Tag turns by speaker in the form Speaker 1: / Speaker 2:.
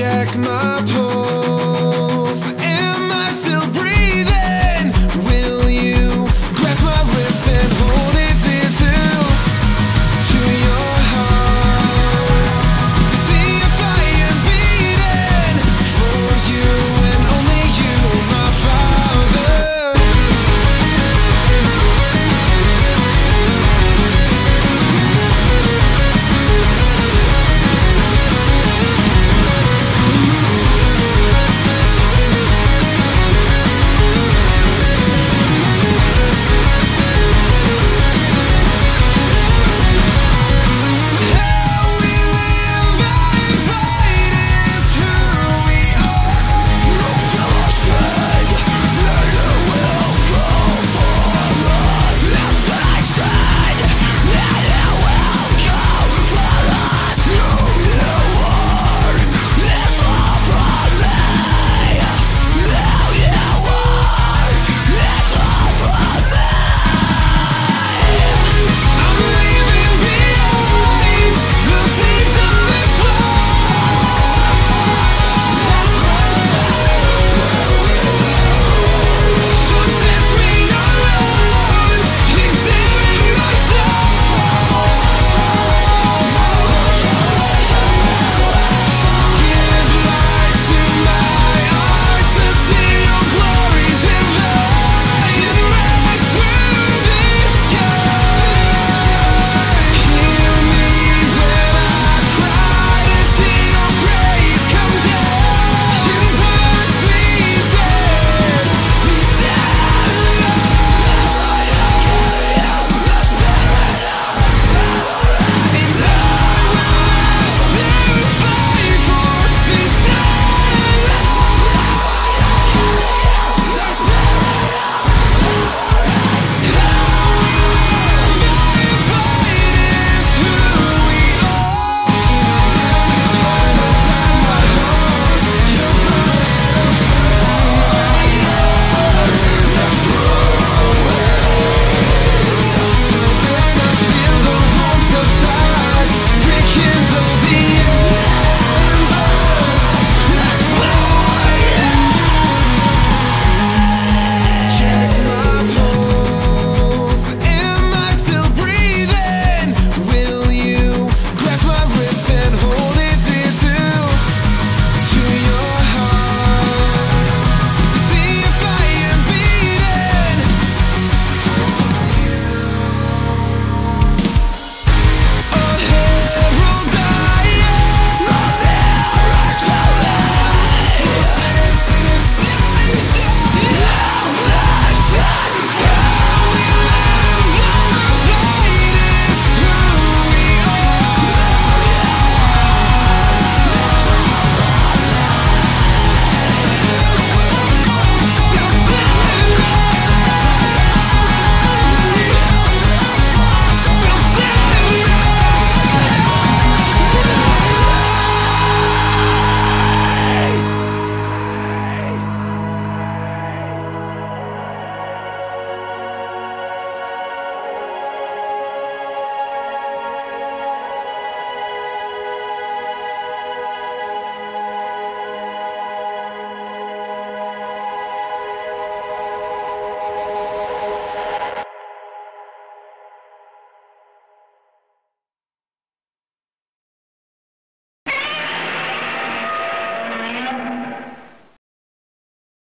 Speaker 1: check my pulse